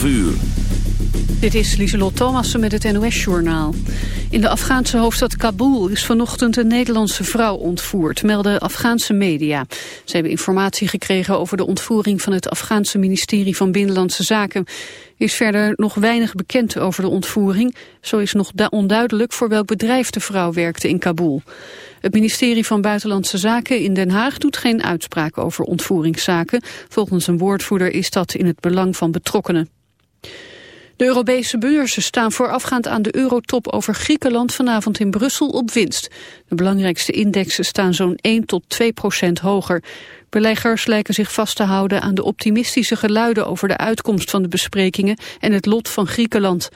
12 uur. Dit is Lieselot Thomassen met het NOS-journaal. In de Afghaanse hoofdstad Kabul is vanochtend een Nederlandse vrouw ontvoerd, melden Afghaanse media. Ze hebben informatie gekregen over de ontvoering van het Afghaanse ministerie van Binnenlandse Zaken. Is verder nog weinig bekend over de ontvoering. Zo is nog onduidelijk voor welk bedrijf de vrouw werkte in Kabul. Het ministerie van Buitenlandse Zaken in Den Haag doet geen uitspraak over ontvoeringszaken. Volgens een woordvoerder is dat in het belang van betrokkenen. De Europese beurzen staan voorafgaand aan de eurotop over Griekenland vanavond in Brussel op winst. De belangrijkste indexen staan zo'n 1 tot 2 procent hoger. Beleggers lijken zich vast te houden aan de optimistische geluiden over de uitkomst van de besprekingen en het lot van Griekenland.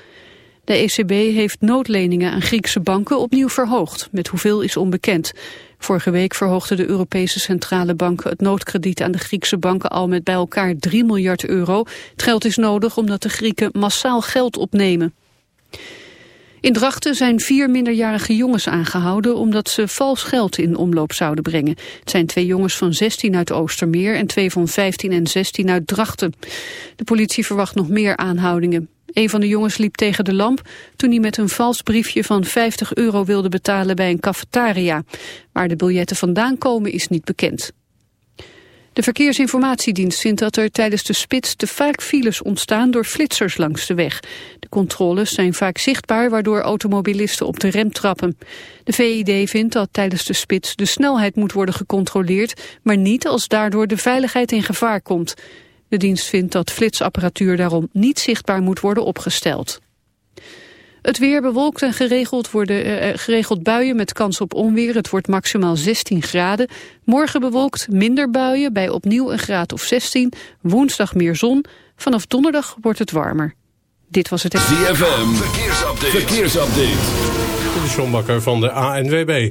De ECB heeft noodleningen aan Griekse banken opnieuw verhoogd. Met hoeveel is onbekend. Vorige week verhoogde de Europese Centrale Bank het noodkrediet aan de Griekse banken al met bij elkaar 3 miljard euro. Het geld is nodig omdat de Grieken massaal geld opnemen. In Drachten zijn vier minderjarige jongens aangehouden omdat ze vals geld in omloop zouden brengen. Het zijn twee jongens van 16 uit Oostermeer en twee van 15 en 16 uit Drachten. De politie verwacht nog meer aanhoudingen. Een van de jongens liep tegen de lamp toen hij met een vals briefje van 50 euro wilde betalen bij een cafetaria. Waar de biljetten vandaan komen is niet bekend. De Verkeersinformatiedienst vindt dat er tijdens de spits te vaak files ontstaan door flitsers langs de weg. De controles zijn vaak zichtbaar waardoor automobilisten op de rem trappen. De VID vindt dat tijdens de spits de snelheid moet worden gecontroleerd, maar niet als daardoor de veiligheid in gevaar komt. De dienst vindt dat flitsapparatuur daarom niet zichtbaar moet worden opgesteld. Het weer bewolkt en geregeld, worden, uh, geregeld buien met kans op onweer. Het wordt maximaal 16 graden. Morgen bewolkt, minder buien, bij opnieuw een graad of 16. Woensdag meer zon. Vanaf donderdag wordt het warmer. Dit was het... ZFM, verkeersupdate. verkeersupdate. De John van de ANWB.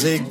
Nazik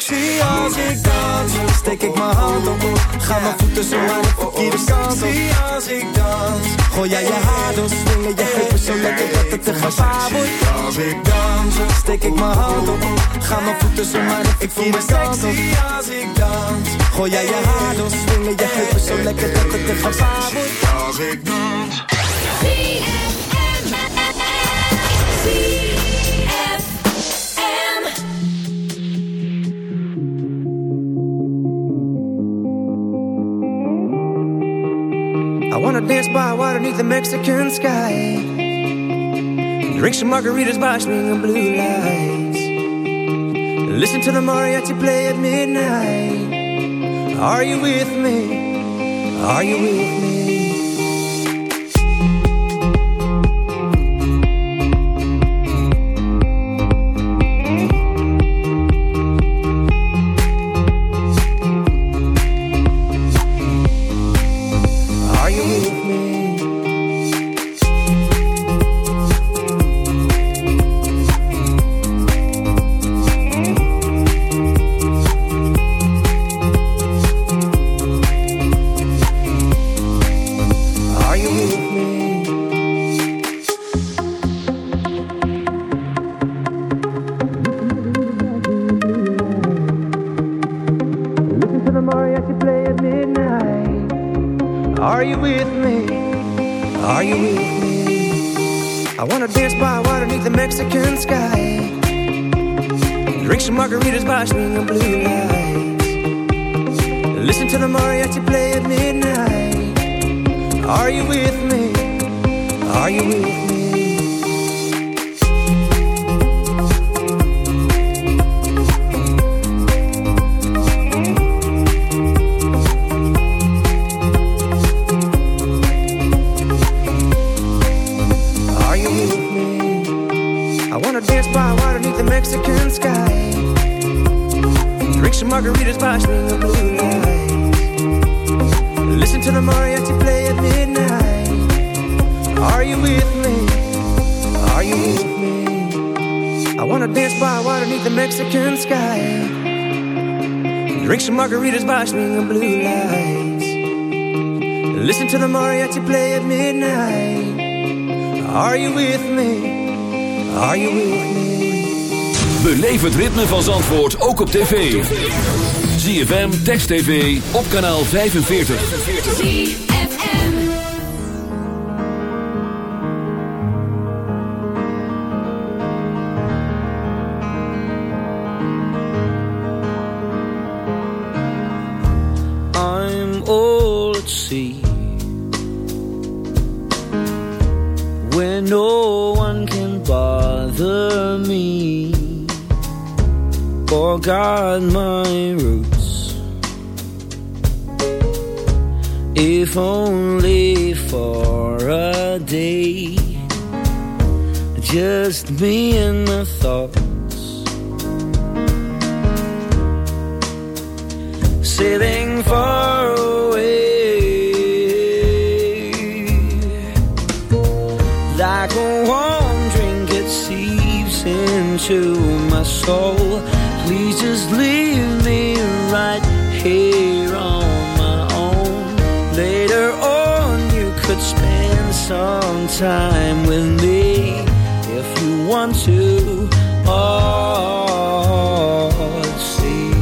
Sexy als ik dans. Steek ik mijn hand op. Ga mijn voeten zo maar de verkeerde kant op. als ik dans. Gooi jij je haar door, swingen je heupen zo lekker dat het een gevaar wordt. Als ik dans, steek ik mijn hand op. Ga mijn voeten zo maar de verkeerde kant op. als ik dans. Gooi jij je haar door, swingen je heupen zo lekker dat het een gevaar wordt. Als ik dans. By water beneath the Mexican sky. Drink some margaritas by swinging blue lights. Listen to the mariachi play at midnight. Are you with me? Are you with me? Mexican sky. Drink some margaritas by swinging blue lights. Listen to the mariachi play at midnight. Are you with me? Are you with me? Beleef het ritme van Zandvoort ook op tv. ZFM, Text TV, op kanaal 45. you want to. Oh, see.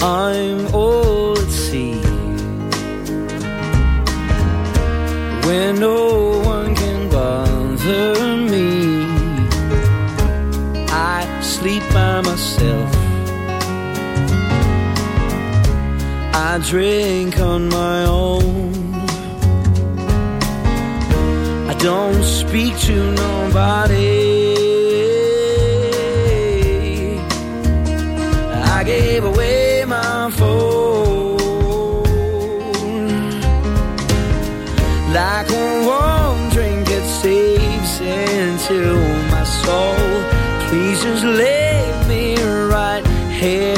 I'm old at sea. Where no one can bother me. I sleep by myself. I drink on my own don't speak to nobody. I gave away my phone like a warm drink it saves into my soul. Please just lay me right here.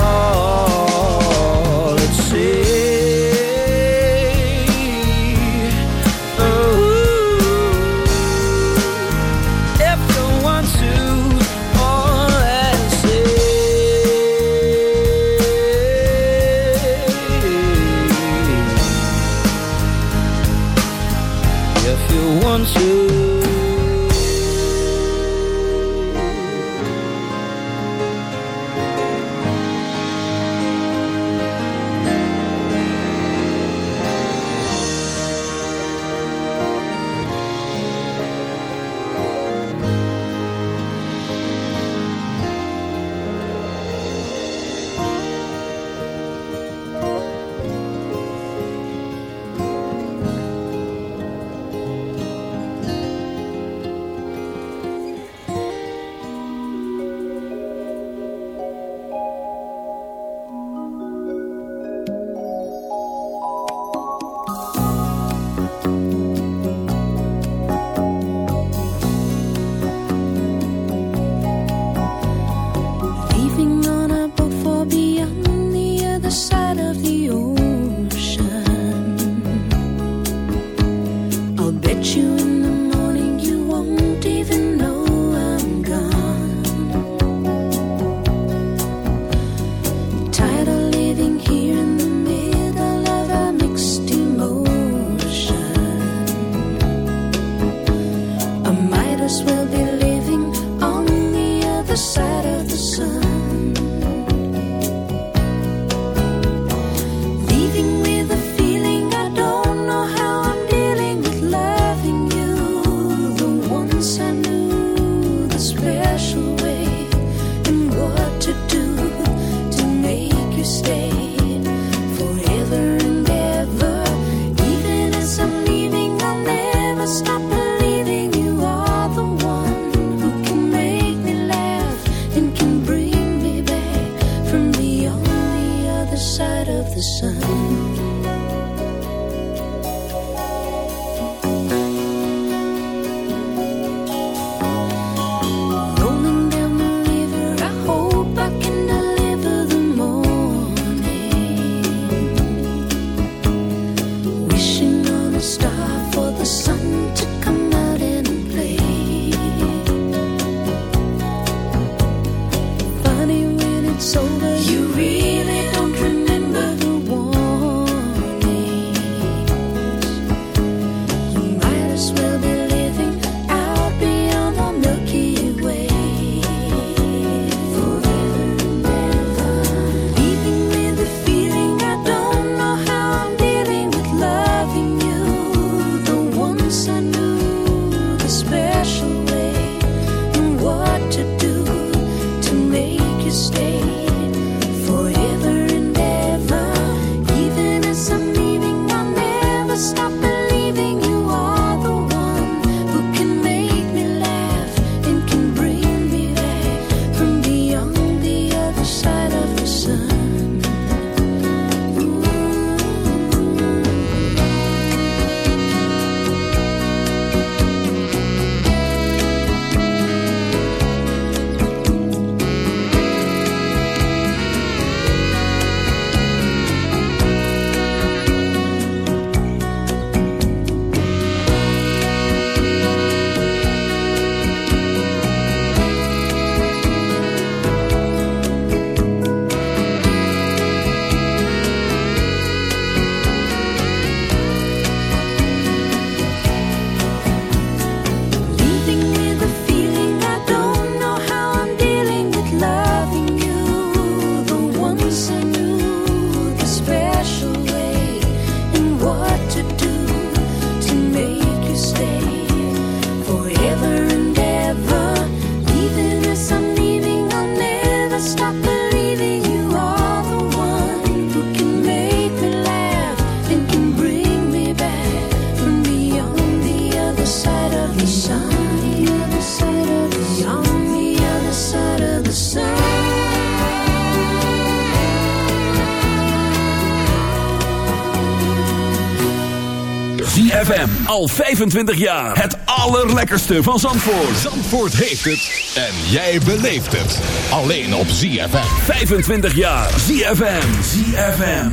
Al 25 jaar. Het allerlekkerste van Zandvoort. Zandvoort heeft het. En jij beleeft het. Alleen op ZFM. 25 jaar. ZFM. ZFM.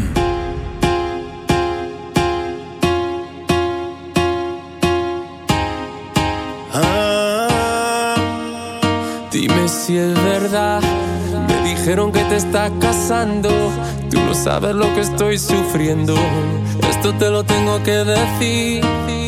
Ah, dime si es verdad. Me dijeron que te está casando. Tú no sabes lo que estoy sufriendo. Esto te lo tengo que decir.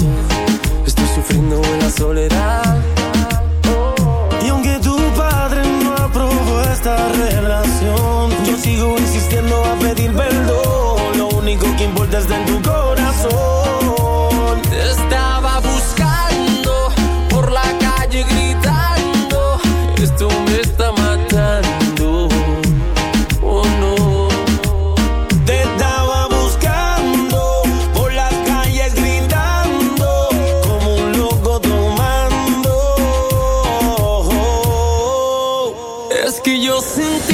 You. eu senti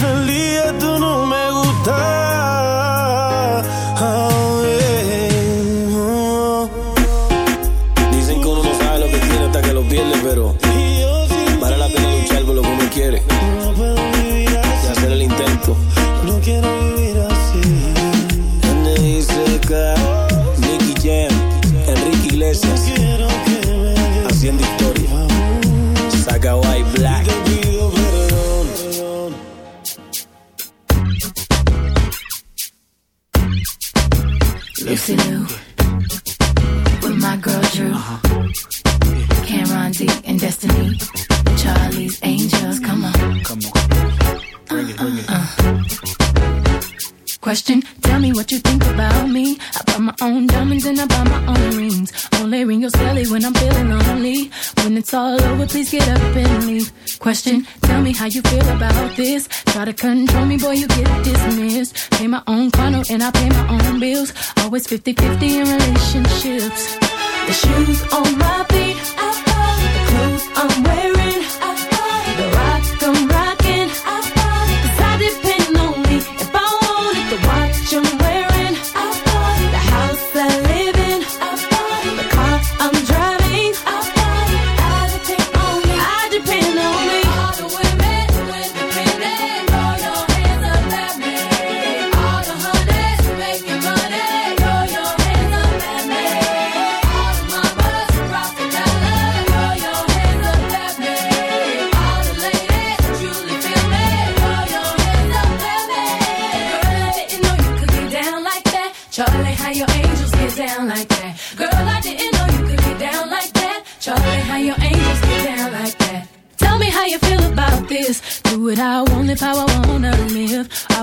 phone. Only ring your celly when I'm feeling lonely. When it's all over, please get up and leave. Question, tell me how you feel about this. Try to control me, boy, you get dismissed. Pay my own funnel and I pay my own bills. Always 50 50 in relationships. The shoes on my feet, the clothes I'm wearing.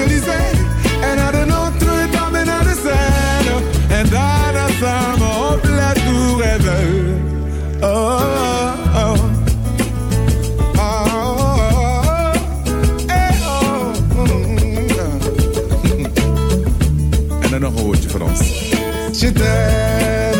Champs-Élysées en naar de Notre-Dame en naar de Seine. En daarna samen op La Tour Eiffel. Oh, oh, oh. Ja. En dan nog een woordje ons. Je t'aime.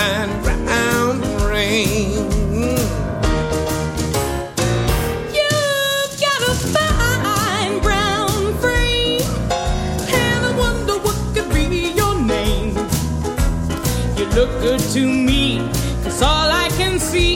look good to me, cause all I can see